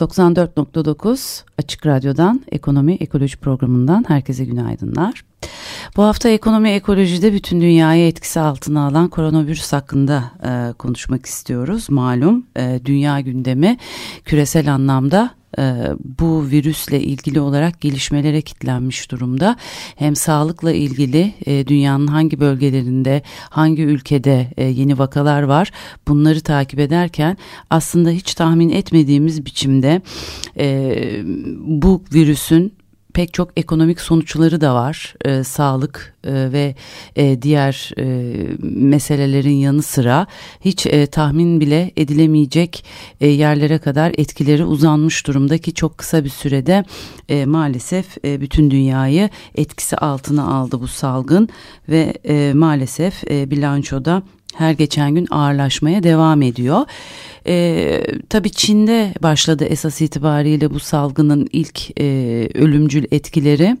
94.9 Açık Radyo'dan Ekonomi Ekoloji programından herkese günaydınlar. Bu hafta ekonomi ekolojide bütün dünyayı etkisi altına alan koronavirüs hakkında e, konuşmak istiyoruz. Malum e, dünya gündemi küresel anlamda bu virüsle ilgili olarak gelişmelere kitlenmiş durumda. Hem sağlıkla ilgili e, dünyanın hangi bölgelerinde, hangi ülkede e, yeni vakalar var bunları takip ederken aslında hiç tahmin etmediğimiz biçimde bu virüsün pek çok ekonomik sonuçları da var. E, sağlık e, ve e, diğer e, meselelerin yanı sıra hiç e, tahmin bile edilemeyecek e, yerlere kadar etkileri uzanmış durumda ki çok kısa bir sürede e, maalesef e, bütün dünyayı etkisi altına aldı bu salgın ve e, maalesef e, bilançoda her geçen gün ağırlaşmaya devam ediyor. E, tabii Çin'de başladı esas itibariyle bu salgının ilk e, ölümcül etkileri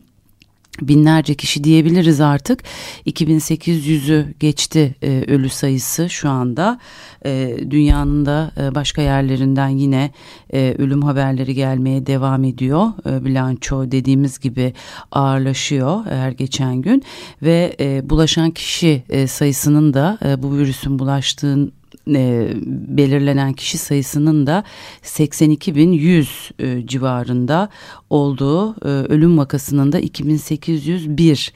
binlerce kişi diyebiliriz artık. 2800'ü geçti e, ölü sayısı şu anda. E, dünyanın da e, başka yerlerinden yine e, ölüm haberleri gelmeye devam ediyor. E, bilanço dediğimiz gibi ağırlaşıyor her geçen gün. Ve e, bulaşan kişi e, sayısının da e, bu virüsün bulaştığın e, belirlenen kişi sayısının da 82.100 e, civarında olduğu e, ölüm vakasının da 2801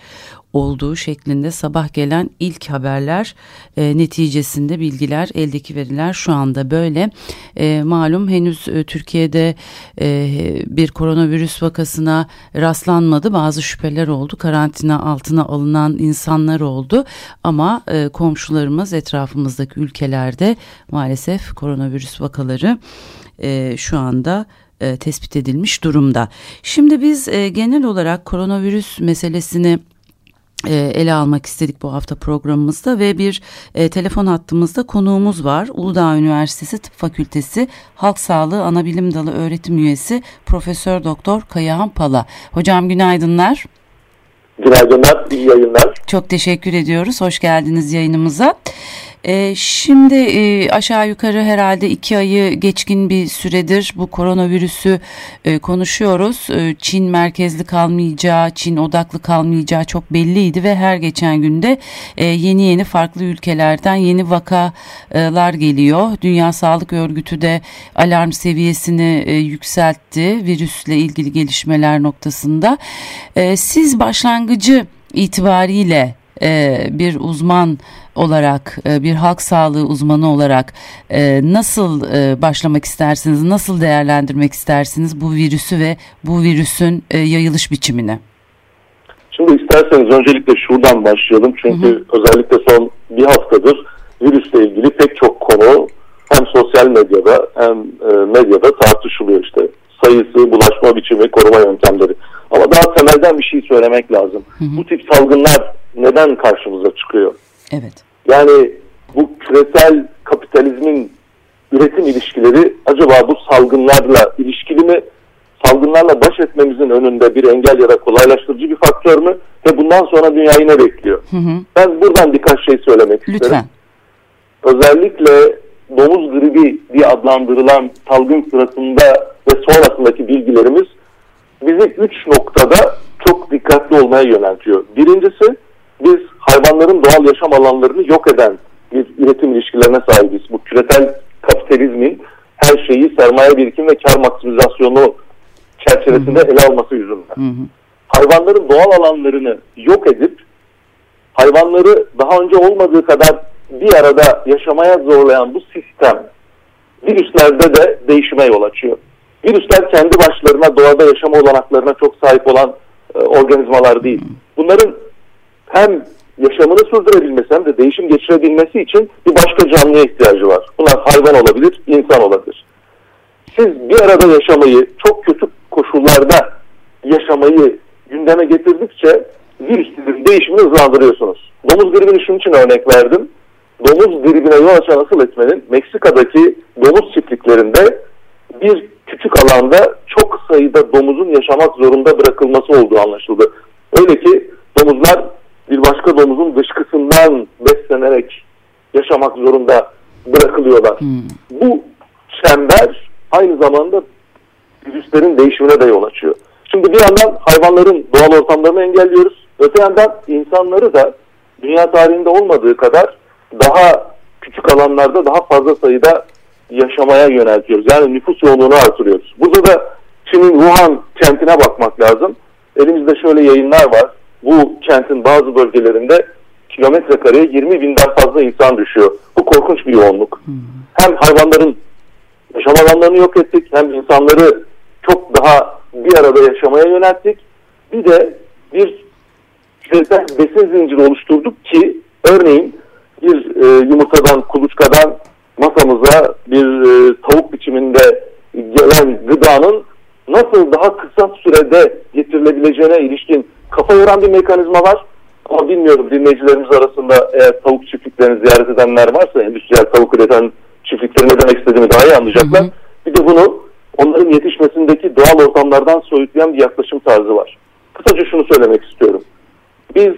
olduğu şeklinde sabah gelen ilk haberler e, neticesinde bilgiler eldeki veriler şu anda böyle. E, malum henüz e, Türkiye'de e, bir koronavirüs vakasına rastlanmadı. Bazı şüpheler oldu. Karantina altına alınan insanlar oldu. Ama e, komşularımız etrafımızdaki ülkelerde maalesef koronavirüs vakaları e, şu anda e, tespit edilmiş durumda. Şimdi biz e, genel olarak koronavirüs meselesini ele almak istedik bu hafta programımızda ve bir e, telefon hattımızda konuğumuz var. Uludağ Üniversitesi Tıp Fakültesi Halk Sağlığı Anabilim Dalı öğretim üyesi Profesör Doktor Kayahan Pala. Hocam günaydınlar. Günaydınlar, iyi yayınlar. Çok teşekkür ediyoruz. Hoş geldiniz yayınımıza. E, şimdi e, aşağı yukarı herhalde iki ayı geçkin bir süredir bu koronavirüsü e, konuşuyoruz. E, Çin merkezli kalmayacağı, Çin odaklı kalmayacağı çok belliydi ve her geçen günde e, yeni yeni farklı ülkelerden yeni vakalar geliyor. Dünya Sağlık Örgütü de alarm seviyesini e, yükseltti virüsle ilgili gelişmeler noktasında. E, siz başlangıcı itibariyle e, bir uzman olarak e, bir halk sağlığı uzmanı olarak e, nasıl e, başlamak istersiniz? Nasıl değerlendirmek istersiniz bu virüsü ve bu virüsün yayılış biçimini? Şimdi isterseniz öncelikle şuradan başlayalım. Çünkü hı hı. özellikle son bir haftadır virüsle ilgili pek çok konu hem sosyal medyada hem medyada tartışılıyor işte. Sayısı, bulaşma biçimi, koruma yöntemleri. Ama daha temelden bir şey söylemek lazım. Hı hı. Bu tip salgınlar neden karşımıza çıkıyor? Evet. Yani bu küresel kapitalizmin üretim ilişkileri acaba bu salgınlarla ilişkili mi? Salgınlarla baş etmemizin önünde bir engel ya da kolaylaştırıcı bir faktör mü? Ve bundan sonra dünyayı ne bekliyor? Hı hı. Ben buradan birkaç şey söylemek Lütfen. isterim. Özellikle domuz gribi diye adlandırılan salgın sırasında ve sonrasındaki bilgilerimiz bizi üç noktada çok dikkatli olmaya yöneltiyor. Birincisi biz hayvanların doğal yaşam alanlarını yok eden bir üretim ilişkilerine sahibiz. Bu küresel kapitalizmin her şeyi sermaye birikim ve kar maksimizasyonu çerçevesinde hı hı. ele alması yüzünden. Hı hı. Hayvanların doğal alanlarını yok edip hayvanları daha önce olmadığı kadar bir arada yaşamaya zorlayan bu sistem virüslerde de değişime yol açıyor. Virüsler kendi başlarına doğada yaşama olanaklarına çok sahip olan e, organizmalar değil. Bunların hem yaşamını sürdürebilmesi hem de değişim geçirebilmesi için bir başka canlıya ihtiyacı var. Bunlar hayvan olabilir, insan olabilir. siz bir arada yaşamayı, çok kötü koşullarda yaşamayı gündeme getirdikçe virüs değişimini hızlandırıyorsunuz. Domuz gribini şunun için örnek verdim. Domuz gribine yol açan asıl etmenin Meksika'daki domuz çiftliklerinde bir küçük alanda çok sayıda domuzun yaşamak zorunda bırakılması olduğu anlaşıldı. Öyle ki domuzlar bir başka domuzun dışkısından beslenerek yaşamak zorunda bırakılıyorlar. Hmm. Bu çember aynı zamanda virüslerin değişimine de yol açıyor. Şimdi bir yandan hayvanların doğal ortamlarını engelliyoruz. Öte yandan insanları da dünya tarihinde olmadığı kadar daha küçük alanlarda daha fazla sayıda yaşamaya yöneltiyoruz. Yani nüfus yoğunluğunu artırıyoruz. Burada da Çin'in Wuhan kentine bakmak lazım. Elimizde şöyle yayınlar var. Bu kentin bazı bölgelerinde kilometre kareye 20 binden fazla insan düşüyor. Bu korkunç bir yoğunluk. Hmm. Hem hayvanların yaşam alanlarını yok ettik hem insanları çok daha bir arada yaşamaya yönelttik. Bir de bir küresel besin zinciri oluşturduk ki örneğin bir e, yumurtadan, kuluçkadan masamıza bir e, tavuk biçiminde gelen gıdanın nasıl daha kısa sürede getirilebileceğine ilişkin kafa yoran bir mekanizma var. Ama bilmiyorum dinleyicilerimiz arasında eğer tavuk çiftliklerini ziyaret edenler varsa endüstriyel tavuk üreten çiftlikleri ne demek istediğimi daha iyi anlayacaklar. Hı hı. Bir de bunu onların yetişmesindeki doğal ortamlardan soyutlayan bir yaklaşım tarzı var. Kısaca şunu söylemek istiyorum. Biz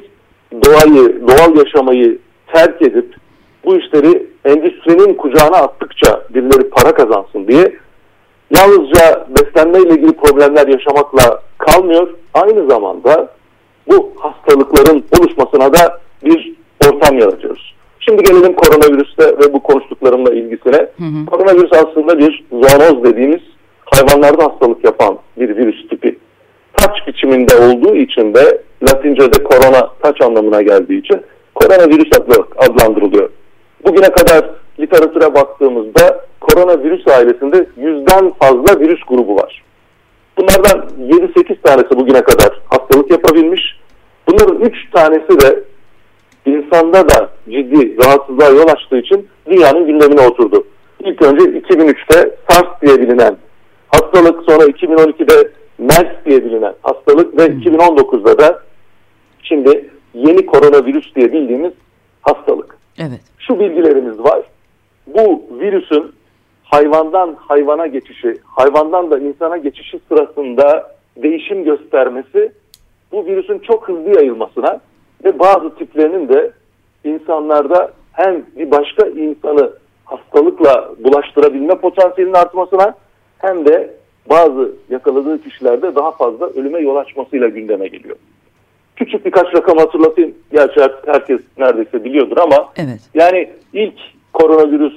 doğayı, doğal yaşamayı terk edip bu işleri endüstrinin kucağına attıkça birileri para kazansın diye yalnızca beslenme ile ilgili problemler yaşamakla kalmıyor. Aynı zamanda bu hastalıkların oluşmasına da bir ortam yaratıyoruz. Şimdi gelelim koronavirüste ve bu konuştuklarımla ilgisine. Hı hı. Koronavirüs aslında bir zoonoz dediğimiz hayvanlarda hastalık yapan bir virüs tipi. Taç biçiminde olduğu için de Latince'de korona taç anlamına geldiği için koronavirüs adlandırılıyor. Bugüne kadar literatüre baktığımızda koronavirüs ailesinde yüzden fazla virüs grubu var. Bunlardan 7-8 tanesi bugüne kadar hastalık yapabilmiş. Bunların 3 tanesi de insanda da ciddi rahatsızlığa yol açtığı için dünyanın gündemine oturdu. İlk önce 2003'te SARS diye bilinen hastalık, sonra 2012'de MERS diye bilinen hastalık ve 2019'da hmm. da şimdi yeni koronavirüs diye bildiğimiz hastalık. Evet. Şu bilgilerimiz var. Bu virüsün hayvandan hayvana geçişi, hayvandan da insana geçişi sırasında değişim göstermesi bu virüsün çok hızlı yayılmasına ve bazı tiplerinin de insanlarda hem bir başka insanı hastalıkla bulaştırabilme potansiyelinin artmasına hem de bazı yakaladığı kişilerde daha fazla ölüme yol açmasıyla gündeme geliyor. Küçük birkaç rakam hatırlatayım. Gerçi herkes neredeyse biliyordur ama evet. yani ilk koronavirüs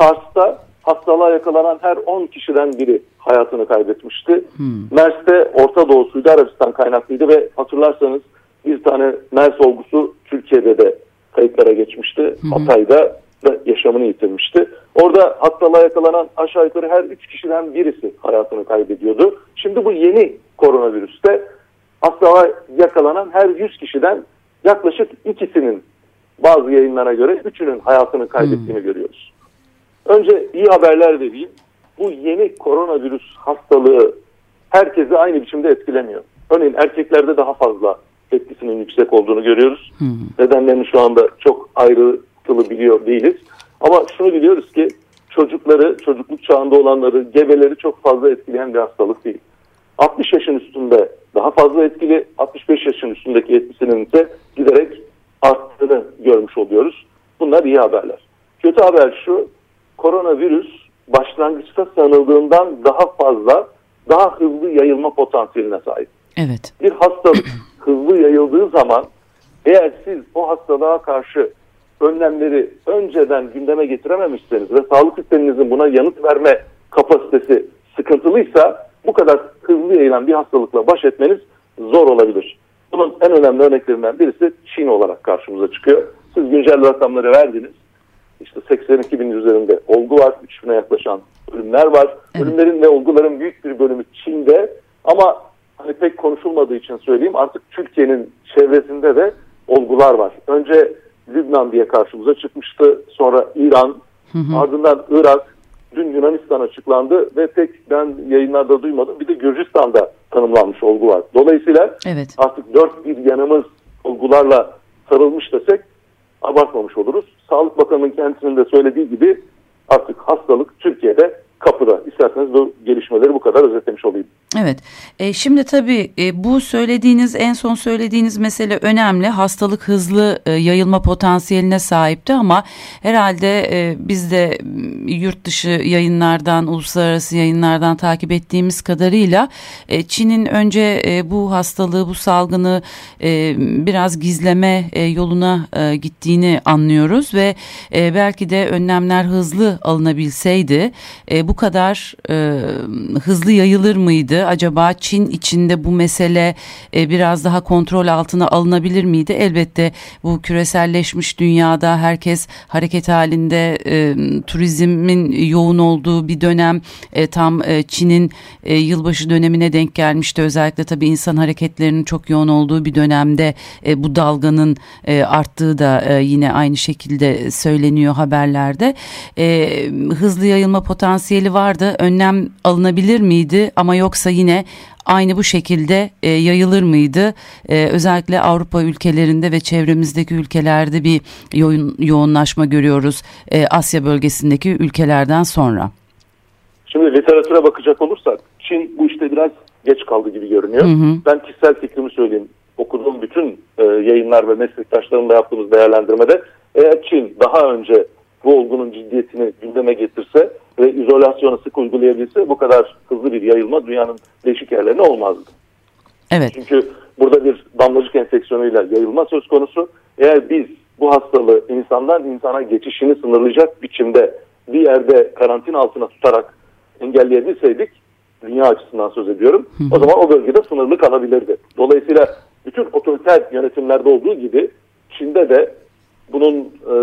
SARS'ta hastalığa yakalanan her 10 kişiden biri hayatını kaybetmişti. Hmm. MERS'te Orta Doğu Suudi Arabistan kaynaklıydı ve hatırlarsanız bir tane MERS olgusu Türkiye'de de kayıtlara geçmişti. Hmm. Hatay'da da yaşamını yitirmişti. Orada hastalığa yakalanan aşağı yukarı her 3 kişiden birisi hayatını kaybediyordu. Şimdi bu yeni koronavirüste hastalığa yakalanan her 100 kişiden yaklaşık ikisinin bazı yayınlara göre üçünün hayatını kaybettiğini hmm. görüyoruz. Önce iyi haberler vereyim. Bu yeni koronavirüs hastalığı herkesi aynı biçimde etkilemiyor. Örneğin erkeklerde daha fazla etkisinin yüksek olduğunu görüyoruz. Hmm. Nedenlerini şu anda çok ayrıntılı biliyor değiliz. Ama şunu biliyoruz ki çocukları, çocukluk çağında olanları, gebeleri çok fazla etkileyen bir hastalık değil. 60 yaşın üstünde daha fazla etkili, 65 yaşın üstündeki etkisinin ise giderek arttığını görmüş oluyoruz. Bunlar iyi haberler. Kötü haber şu, koronavirüs başlangıçta sanıldığından daha fazla, daha hızlı yayılma potansiyeline sahip. Evet. Bir hastalık hızlı yayıldığı zaman eğer siz o hastalığa karşı önlemleri önceden gündeme getirememişseniz ve sağlık sisteminizin buna yanıt verme kapasitesi sıkıntılıysa bu kadar hızlı yayılan bir hastalıkla baş etmeniz zor olabilir. Bunun en önemli örneklerinden birisi Çin olarak karşımıza çıkıyor. Siz güncel rakamları verdiniz. İşte 82 bin üzerinde olgu var. 3 bine yaklaşan ölümler var. Evet. Ölümlerin ve olguların büyük bir bölümü Çin'de. Ama hani pek konuşulmadığı için söyleyeyim artık Türkiye'nin çevresinde de olgular var. Önce Lübnan diye karşımıza çıkmıştı. Sonra İran, hı hı. ardından Irak, dün Yunanistan açıklandı ve tek ben yayınlarda duymadım bir de Gürcistan'da tanımlanmış olgu var. Dolayısıyla evet. artık dört bir yanımız olgularla sarılmış desek abartmamış oluruz. Sağlık Bakanı'nın kendisinin de söylediği gibi artık hastalık Türkiye'de kapıda. İsterseniz bu gelişmeleri bu kadar özetlemiş olayım. Evet. E, şimdi tabii e, bu söylediğiniz en son söylediğiniz mesele önemli. Hastalık hızlı e, yayılma potansiyeline sahipti ama herhalde e, biz de yurt dışı yayınlardan, uluslararası yayınlardan takip ettiğimiz kadarıyla e, Çin'in önce e, bu hastalığı, bu salgını e, biraz gizleme e, yoluna e, gittiğini anlıyoruz ve e, belki de önlemler hızlı alınabilseydi e, bu kadar e, hızlı yayılır mıydı? Acaba Çin içinde bu mesele e, biraz daha kontrol altına alınabilir miydi? Elbette bu küreselleşmiş dünyada herkes hareket halinde e, turizmin yoğun olduğu bir dönem e, tam e, Çin'in e, yılbaşı dönemine denk gelmişti. Özellikle tabii insan hareketlerinin çok yoğun olduğu bir dönemde e, bu dalganın e, arttığı da e, yine aynı şekilde söyleniyor haberlerde. E, hızlı yayılma potansiyeli vardı. Önlem alınabilir miydi? Ama yoksa yine aynı bu şekilde e, yayılır mıydı? E, özellikle Avrupa ülkelerinde ve çevremizdeki ülkelerde bir yoğun, yoğunlaşma görüyoruz e, Asya bölgesindeki ülkelerden sonra. Şimdi literatüre bakacak olursak Çin bu işte biraz geç kaldı gibi görünüyor. Hı hı. Ben kişisel fikrimi söyleyeyim. Okuduğum bütün e, yayınlar ve meslektaşlarımla yaptığımız değerlendirmede eğer Çin daha önce bu olgunun ciddiyetini gündeme getirse ve izolasyonu sık uygulayabilse bu kadar hızlı bir yayılma dünyanın değişik yerlerine olmazdı. Evet. Çünkü burada bir damlacık enfeksiyonuyla yayılma söz konusu. Eğer biz bu hastalığı insandan insana geçişini sınırlayacak biçimde bir yerde karantina altına tutarak engelleyebilseydik dünya açısından söz ediyorum. Hı. O zaman o bölgede sınırlı kalabilirdi. Dolayısıyla bütün otoriter yönetimlerde olduğu gibi Çin'de de bunun e,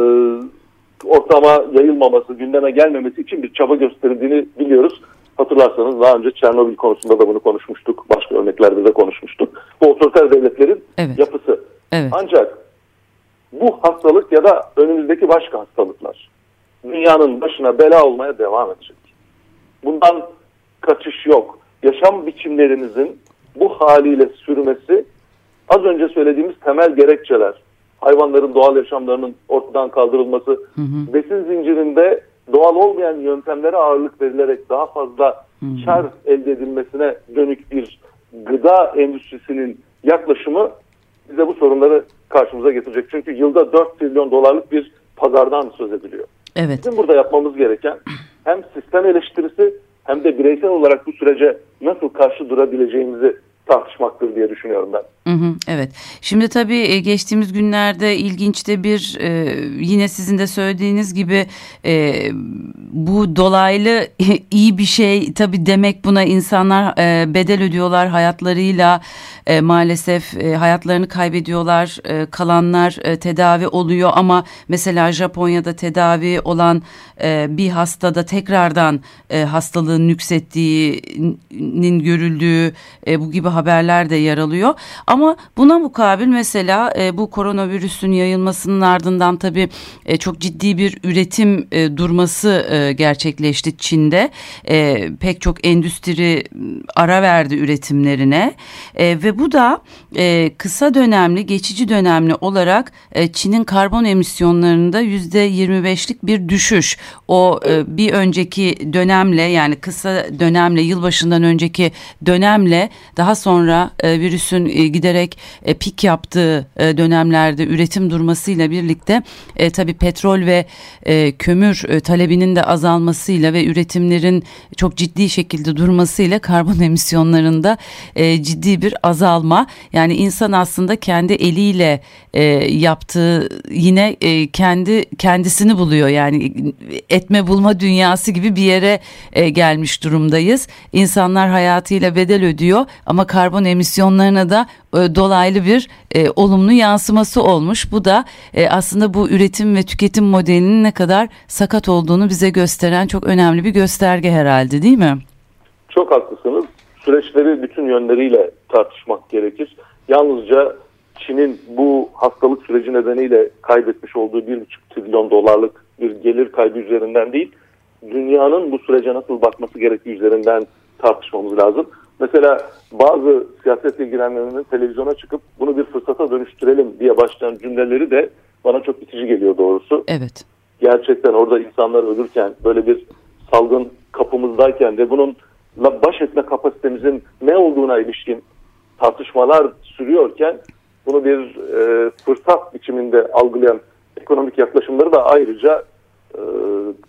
ortama yayılmaması, gündeme gelmemesi için bir çaba gösterildiğini biliyoruz. Hatırlarsanız daha önce Çernobil konusunda da bunu konuşmuştuk. Başka örneklerde de konuşmuştuk. Bu otoriter devletlerin evet. yapısı. Evet. Ancak bu hastalık ya da önümüzdeki başka hastalıklar dünyanın başına bela olmaya devam edecek. Bundan kaçış yok. Yaşam biçimlerinizin bu haliyle sürmesi az önce söylediğimiz temel gerekçeler hayvanların doğal yaşamlarının ortadan kaldırılması, hı hı. besin zincirinde doğal olmayan yöntemlere ağırlık verilerek daha fazla hı hı. kar elde edilmesine dönük bir gıda endüstrisinin yaklaşımı bize bu sorunları karşımıza getirecek. Çünkü yılda 4 trilyon dolarlık bir pazardan söz ediliyor. Evet. Bizim burada yapmamız gereken hem sistem eleştirisi hem de bireysel olarak bu sürece nasıl karşı durabileceğimizi tartışmaktır diye düşünüyorum ben. Evet. Şimdi tabii e, geçtiğimiz günlerde ilginç de bir e, yine sizin de söylediğiniz gibi e, bu dolaylı iyi bir şey tabii demek buna insanlar bedel ödüyorlar hayatlarıyla maalesef hayatlarını kaybediyorlar kalanlar tedavi oluyor ama mesela Japonya'da tedavi olan bir hastada tekrardan hastalığın nüksettiğinin görüldüğü e, bu gibi haberler de yer alıyor. Ama buna mukabil mesela e, bu koronavirüsün yayılmasının ardından tabii e, çok ciddi bir üretim e, durması e, gerçekleşti Çin'de. E, pek çok endüstri ara verdi üretimlerine e, ve bu da e, kısa dönemli, geçici dönemli olarak e, Çin'in karbon emisyonlarında yüzde 25'lik bir düşüş. O e, bir önceki dönemle yani kısa dönemle yılbaşından önceki dönemle daha sonra e, virüsün e, giderek e, pik yaptığı e, dönemlerde üretim durmasıyla birlikte e, tabii petrol ve e, kömür e, talebinin de azalmasıyla ve üretimlerin çok ciddi şekilde durmasıyla karbon emisyonlarında e, ciddi bir azalma. Yani insan aslında kendi eliyle e, yaptığı yine e, kendi kendisini buluyor yani etme bulma dünyası gibi bir yere e, gelmiş durumdayız. İnsanlar hayatıyla bedel ödüyor ama karbon emisyonlarına da e, dolaylı bir e, olumlu yansıması olmuş. Bu da e, aslında bu üretim ve tüketim modelinin ne kadar sakat olduğunu bize gösteren çok önemli bir gösterge herhalde değil mi? Çok haklısınız. Süreçleri bütün yönleriyle tartışmak gerekir. Yalnızca Çin'in bu hastalık süreci nedeniyle kaybetmiş olduğu bir buçuk trilyon dolarlık bir gelir kaybı üzerinden değil, dünyanın bu sürece nasıl bakması gerektiği üzerinden tartışmamız lazım. Mesela bazı siyaset ilgilenenlerin televizyona çıkıp bunu bir fırsata dönüştürelim diye başlayan cümleleri de bana çok itici geliyor doğrusu. Evet. Gerçekten orada insanlar ölürken böyle bir salgın kapımızdayken ve bunun baş etme kapasitemizin ne olduğuna ilişkin tartışmalar sürüyorken bunu bir e, fırsat biçiminde algılayan ekonomik yaklaşımları da ayrıca e,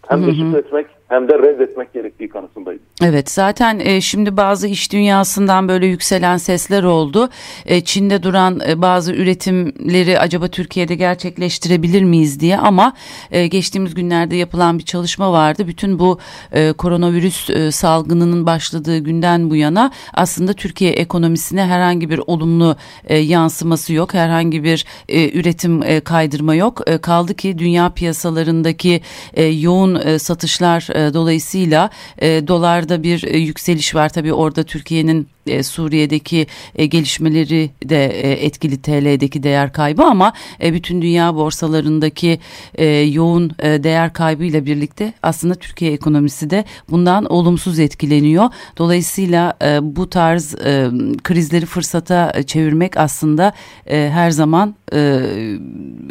hem teşvik etmek hem de reddetmek gerektiği kanısındayım. Evet zaten e, şimdi bazı iş dünyasından böyle yükselen sesler oldu. E, Çin'de duran e, bazı üretimleri acaba Türkiye'de gerçekleştirebilir miyiz diye ama e, geçtiğimiz günlerde yapılan bir çalışma vardı. Bütün bu e, koronavirüs e, salgınının başladığı günden bu yana aslında Türkiye ekonomisine herhangi bir olumlu e, yansıması yok. Herhangi bir e, üretim e, kaydırma yok. E, kaldı ki dünya piyasalarındaki e, yoğun e, satışlar e, dolayısıyla e, dolarda bir e, yükseliş var. Tabii orada Türkiye'nin e, Suriye'deki e, gelişmeleri de e, etkili TL'deki değer kaybı ama e, bütün dünya borsalarındaki e, yoğun e, değer kaybıyla birlikte aslında Türkiye ekonomisi de bundan olumsuz etkileniyor. Dolayısıyla e, bu tarz e, krizleri fırsata çevirmek aslında e, her zaman e,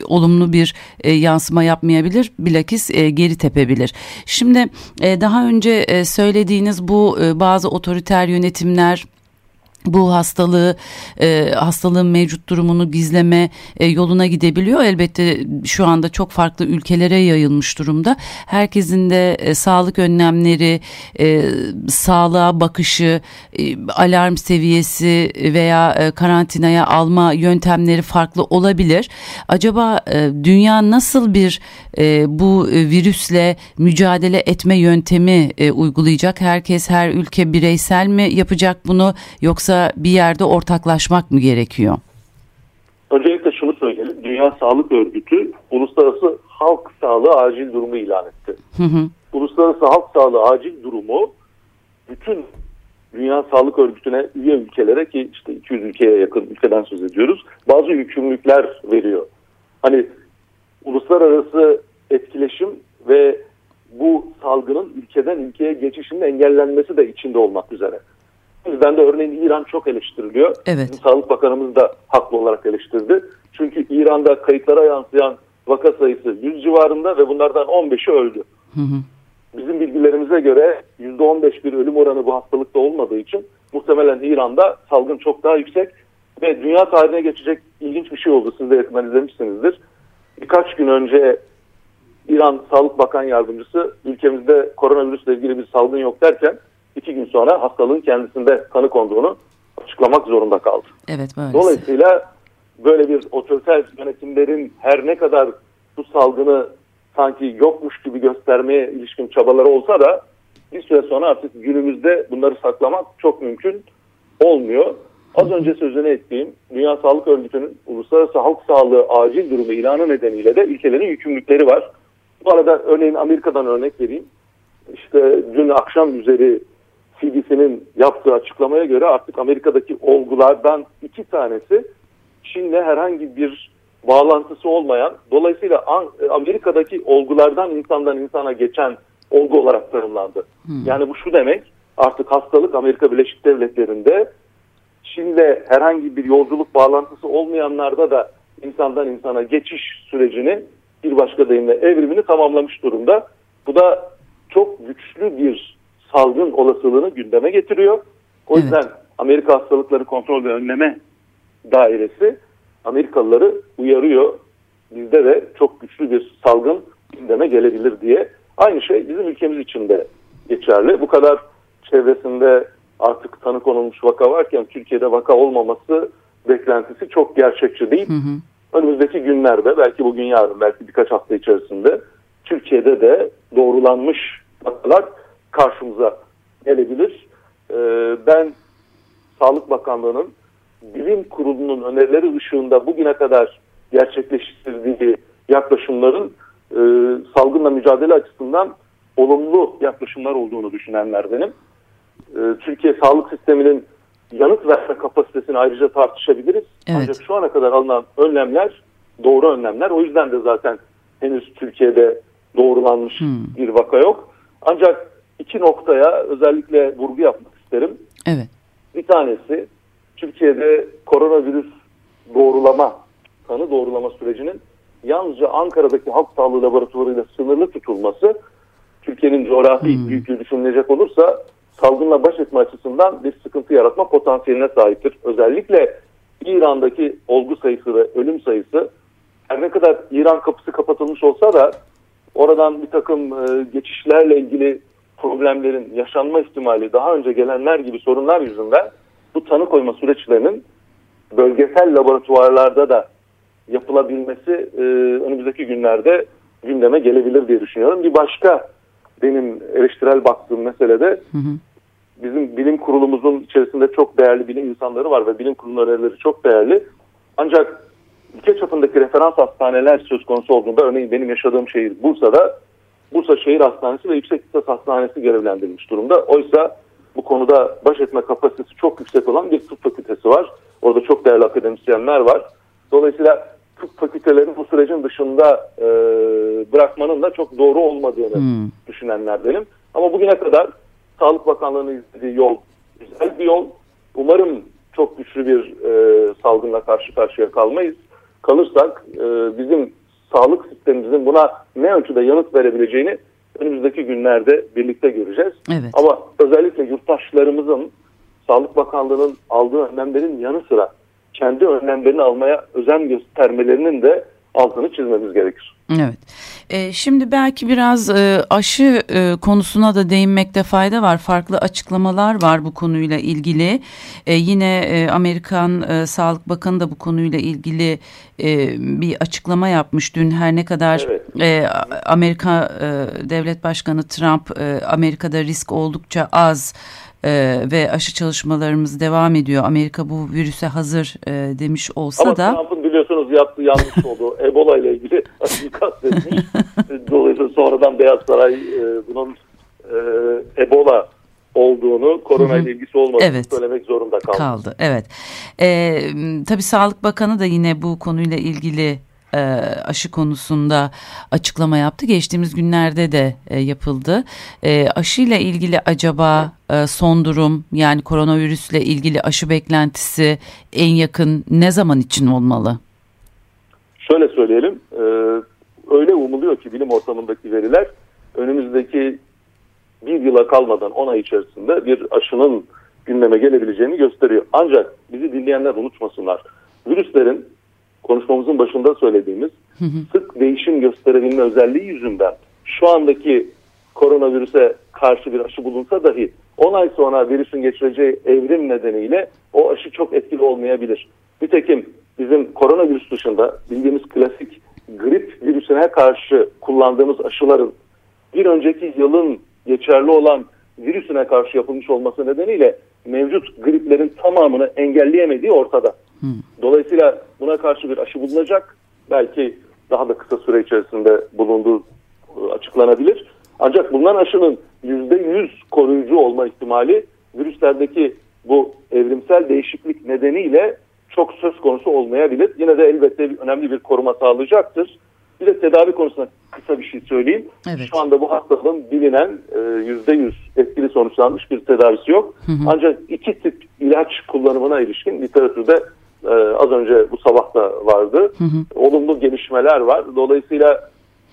olumlu bir e, yansıma yapmayabilir. Bilakis e, geri tepebilir. Şimdi e, daha önce e, söylediğiniz bu e, bazı otoriter yönetimler bu hastalığı e, hastalığın mevcut durumunu gizleme e, yoluna gidebiliyor. Elbette şu anda çok farklı ülkelere yayılmış durumda. Herkesin de e, sağlık önlemleri, e, sağlığa bakışı, e, alarm seviyesi veya e, karantinaya alma yöntemleri farklı olabilir. Acaba e, dünya nasıl bir e, bu virüsle mücadele etme yöntemi e, uygulayacak? Herkes, her ülke bireysel mi yapacak bunu yoksa yoksa bir yerde ortaklaşmak mı gerekiyor? Öncelikle şunu söyleyelim. Dünya Sağlık Örgütü Uluslararası Halk Sağlığı Acil Durumu ilan etti. Hı hı. Uluslararası Halk Sağlığı Acil Durumu bütün Dünya Sağlık Örgütü'ne üye ülkelere ki işte 200 ülkeye yakın ülkeden söz ediyoruz. Bazı yükümlülükler veriyor. Hani uluslararası etkileşim ve bu salgının ülkeden ülkeye geçişinin engellenmesi de içinde olmak üzere. Yüzden de örneğin İran çok eleştiriliyor. Evet. Bizim Sağlık Bakanımız da haklı olarak eleştirdi. Çünkü İran'da kayıtlara yansıyan vaka sayısı 100 civarında ve bunlardan 15'i öldü. Hı hı. Bizim bilgilerimize göre %15 bir ölüm oranı bu hastalıkta olmadığı için muhtemelen İran'da salgın çok daha yüksek ve dünya tarihine geçecek ilginç bir şey oldu. Siz de yakından izlemişsinizdir. Birkaç gün önce İran Sağlık Bakan Yardımcısı ülkemizde koronavirüsle ilgili bir salgın yok derken iki gün sonra hastalığın kendisinde tanı konduğunu açıklamak zorunda kaldı. Evet maalesef. Dolayısıyla böyle bir otoriter yönetimlerin her ne kadar bu salgını sanki yokmuş gibi göstermeye ilişkin çabaları olsa da bir süre sonra artık günümüzde bunları saklamak çok mümkün olmuyor. Az önce sözünü ettiğim Dünya Sağlık Örgütü'nün Uluslararası Halk Sağlığı acil durumu ilanı nedeniyle de ülkelerin yükümlülükleri var. Bu arada örneğin Amerika'dan örnek vereyim. İşte dün akşam üzeri CDC'nin yaptığı açıklamaya göre artık Amerika'daki olgulardan iki tanesi Çin'le herhangi bir bağlantısı olmayan, dolayısıyla Amerika'daki olgulardan insandan insana geçen olgu olarak tanımlandı. Hmm. Yani bu şu demek, artık hastalık Amerika Birleşik Devletleri'nde Çin'le herhangi bir yolculuk bağlantısı olmayanlarda da insandan insana geçiş sürecini bir başka deyimle evrimini tamamlamış durumda. Bu da çok güçlü bir salgın olasılığını gündeme getiriyor. O yüzden evet. Amerika Hastalıkları Kontrol ve Önleme Dairesi Amerikalıları uyarıyor. Bizde de çok güçlü bir salgın gündeme gelebilir diye. Aynı şey bizim ülkemiz için de geçerli. Bu kadar çevresinde artık tanı konulmuş vaka varken Türkiye'de vaka olmaması beklentisi çok gerçekçi değil. Hı hı. Önümüzdeki günlerde belki bugün yarın belki birkaç hafta içerisinde Türkiye'de de doğrulanmış vakalar karşımıza gelebilir. E, ben Sağlık Bakanlığı'nın bilim kurulunun önerileri ışığında bugüne kadar gerçekleştirdiği yaklaşımların e, salgınla mücadele açısından olumlu yaklaşımlar olduğunu düşünenlerdenim. E, Türkiye sağlık sisteminin yanıt verme kapasitesini ayrıca tartışabiliriz. Evet. Ancak şu ana kadar alınan önlemler doğru önlemler. O yüzden de zaten henüz Türkiye'de doğrulanmış hmm. bir vaka yok. Ancak iki noktaya özellikle vurgu yapmak isterim. Evet. Bir tanesi Türkiye'de koronavirüs doğrulama, tanı doğrulama sürecinin yalnızca Ankara'daki halk sağlığı laboratuvarıyla sınırlı tutulması Türkiye'nin coğrafi hmm. büyüklüğü düşünülecek olursa salgınla baş etme açısından bir sıkıntı yaratma potansiyeline sahiptir. Özellikle İran'daki olgu sayısı ve ölüm sayısı her ne kadar İran kapısı kapatılmış olsa da oradan bir takım e, geçişlerle ilgili problemlerin yaşanma ihtimali daha önce gelenler gibi sorunlar yüzünden bu tanı koyma süreçlerinin bölgesel laboratuvarlarda da yapılabilmesi e, önümüzdeki günlerde gündeme gelebilir diye düşünüyorum. Bir başka benim eleştirel baktığım meselede hı hı. bizim bilim kurulumuzun içerisinde çok değerli bilim insanları var ve bilim kurulu önerileri çok değerli. Ancak ülke çapındaki referans hastaneler söz konusu olduğunda örneğin benim yaşadığım şehir Bursa'da Bursa Şehir Hastanesi ve Yüksek Lisans Hastanesi görevlendirilmiş durumda. Oysa bu konuda baş etme kapasitesi çok yüksek olan bir tıp fakültesi var. Orada çok değerli akademisyenler var. Dolayısıyla tıp fakültelerini bu sürecin dışında e, bırakmanın da çok doğru olmadığını hmm. düşünenlerdenim. Ama bugüne kadar Sağlık Bakanlığı'nın izlediği yol güzel bir yol. Umarım çok güçlü bir e, salgınla karşı karşıya kalmayız. Kalırsak e, bizim sağlık sistemimizin buna ne ölçüde yanıt verebileceğini önümüzdeki günlerde birlikte göreceğiz. Evet. Ama özellikle yurttaşlarımızın Sağlık Bakanlığı'nın aldığı önlemlerin yanı sıra kendi önlemlerini almaya özen göstermelerinin de altını çizmemiz gerekir. Evet. E, şimdi belki biraz e, aşı e, konusuna da değinmekte fayda var. Farklı açıklamalar var bu konuyla ilgili. E, yine e, Amerikan e, Sağlık Bakanı da bu konuyla ilgili e, bir açıklama yapmış dün. Her ne kadar evet. e, Amerika e, Devlet Başkanı Trump e, Amerika'da risk oldukça az e, ve aşı çalışmalarımız devam ediyor. Amerika bu virüse hazır e, demiş olsa Ama da. Trump'ın biliyorsunuz yaptığı yanlış oldu. Ebola ile ilgili kastetmiş. Dolayısıyla sonradan Beyaz Saray e, bunun e, Ebola olduğunu, korona ile ilgisi olmadığını evet. söylemek zorunda kaldı. Kaldı, evet. E, tabii Sağlık Bakanı da yine bu konuyla ilgili e, aşı konusunda açıklama yaptı. Geçtiğimiz günlerde de e, yapıldı. E, aşıyla ilgili acaba e, son durum yani koronavirüsle ilgili aşı beklentisi en yakın ne zaman için olmalı? Söyleyelim. E, öyle umuluyor ki bilim ortamındaki veriler önümüzdeki bir yıla kalmadan 10 ay içerisinde bir aşının gündeme gelebileceğini gösteriyor. Ancak bizi dinleyenler unutmasınlar. Virüslerin konuşmamızın başında söylediğimiz hı hı. sık değişim gösterebilme özelliği yüzünden şu andaki koronavirüse karşı bir aşı bulunsa dahi 10 ay sonra virüsün geçireceği evrim nedeniyle o aşı çok etkili olmayabilir. Nitekim bizim koronavirüs dışında bildiğimiz klasik grip virüsüne karşı kullandığımız aşıların bir önceki yılın geçerli olan virüsüne karşı yapılmış olması nedeniyle mevcut griplerin tamamını engelleyemediği ortada. Dolayısıyla buna karşı bir aşı bulunacak. Belki daha da kısa süre içerisinde bulunduğu e, açıklanabilir. Ancak bulunan aşının %100 koruyucu olma ihtimali virüslerdeki bu evrimsel değişiklik nedeniyle çok söz konusu olmayabilir. Yine de elbette önemli bir koruma sağlayacaktır. Bir de tedavi konusunda kısa bir şey söyleyeyim. Evet. Şu anda bu hastalığın bilinen %100 e, etkili sonuçlanmış bir tedavisi yok. Hı hı. Ancak iki tip ilaç kullanımına ilişkin literatürde e, az önce bu sabah da vardı. Hı hı. Olumlu gelişmeler var. Dolayısıyla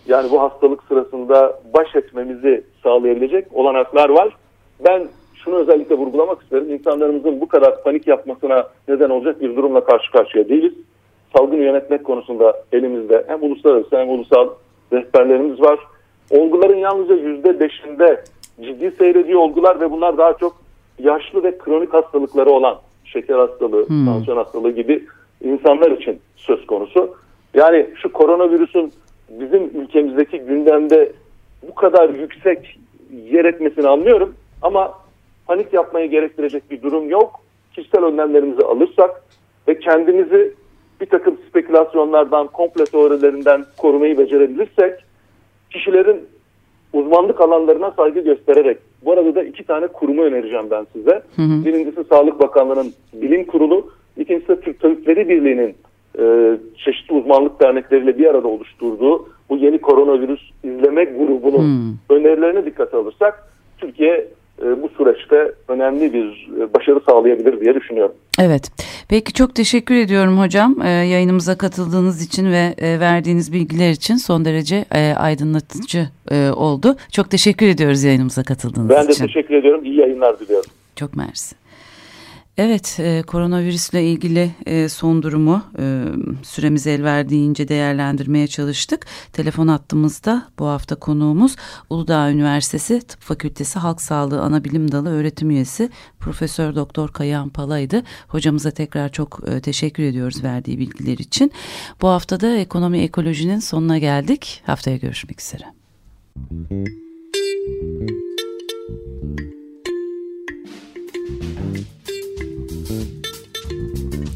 yani bu hastalık sırasında baş etmemizi sağlayabilecek olanaklar var. Ben şunu özellikle vurgulamak isterim. İnsanlarımızın bu kadar panik yapmasına neden olacak bir durumla karşı karşıya değiliz. Salgını yönetmek konusunda elimizde hem uluslararası hem ulusal rehberlerimiz var. Olguların yalnızca yüzde beşinde ciddi seyrediyor olgular ve bunlar daha çok yaşlı ve kronik hastalıkları olan şeker hastalığı, hmm. tansiyon hastalığı gibi insanlar için söz konusu. Yani şu koronavirüsün bizim ülkemizdeki gündemde bu kadar yüksek yer etmesini anlıyorum ama panik yapmayı gerektirecek bir durum yok. Kişisel önlemlerimizi alırsak ve kendimizi bir takım spekülasyonlardan, komplo teorilerinden korumayı becerebilirsek kişilerin uzmanlık alanlarına saygı göstererek bu arada da iki tane kurumu önereceğim ben size. Hı hı. Birincisi Sağlık Bakanlığı'nın bilim kurulu, ikincisi de Türk Tabipleri Birliği'nin e, çeşitli uzmanlık dernekleriyle bir arada oluşturduğu bu yeni koronavirüs izleme grubunun hmm. önerilerine dikkate alırsak Türkiye bu süreçte önemli bir e, başarı sağlayabilir diye düşünüyorum. Evet. Peki çok teşekkür ediyorum hocam e, yayınımıza katıldığınız için ve e, verdiğiniz bilgiler için son derece e, aydınlatıcı e, oldu. Çok teşekkür ediyoruz yayınımıza katıldığınız için. Ben de teşekkür ediyorum. İyi yayınlar diliyorum. Çok mersi. Evet, e, koronavirüsle ilgili e, son durumu e, süremiz el verdiğince değerlendirmeye çalıştık. Telefon attığımızda bu hafta konuğumuz Uludağ Üniversitesi Tıp Fakültesi Halk Sağlığı Anabilim Dalı öğretim üyesi Profesör Doktor Kayahan Palay'dı. Hocamıza tekrar çok e, teşekkür ediyoruz verdiği bilgiler için. Bu haftada ekonomi ekolojinin sonuna geldik. Haftaya görüşmek üzere.